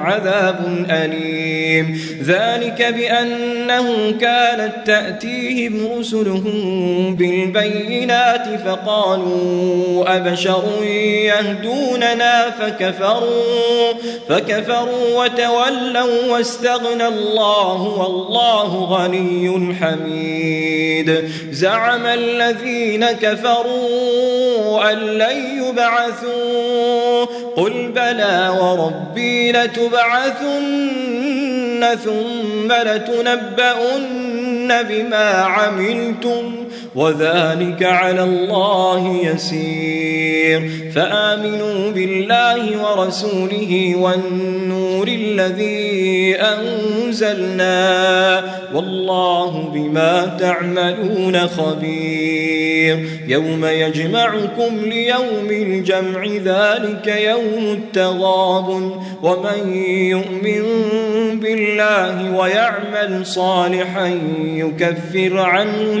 عذاب أليم. ذلك بأنه كانت تأتيهم رسلهم بالبينات فقالوا أبشر يهدوننا فكفروا فكفروا وتولوا واستغنى الله والله غني حميد. زعم الذين كفروا أن لن يبعثوا قل بلى وربي لتبعثن ثم لتنبؤن بما عملتم وذلك على الله يسير. فآمنوا بالله ورسوله والنور الذي أنزلنا والله بما تعملون خبير. يوم يجمعكم ليوم الجمع ذلك يوم التغاب ومن يؤمن بالله ويعمل صالحا يكفر عنه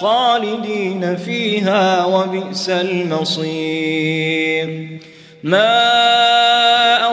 خالدين فيها وبئس المصير. ما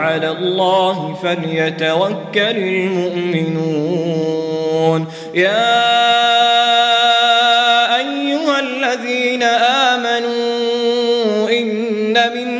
وعلى الله فليتوكل المؤمنون. يا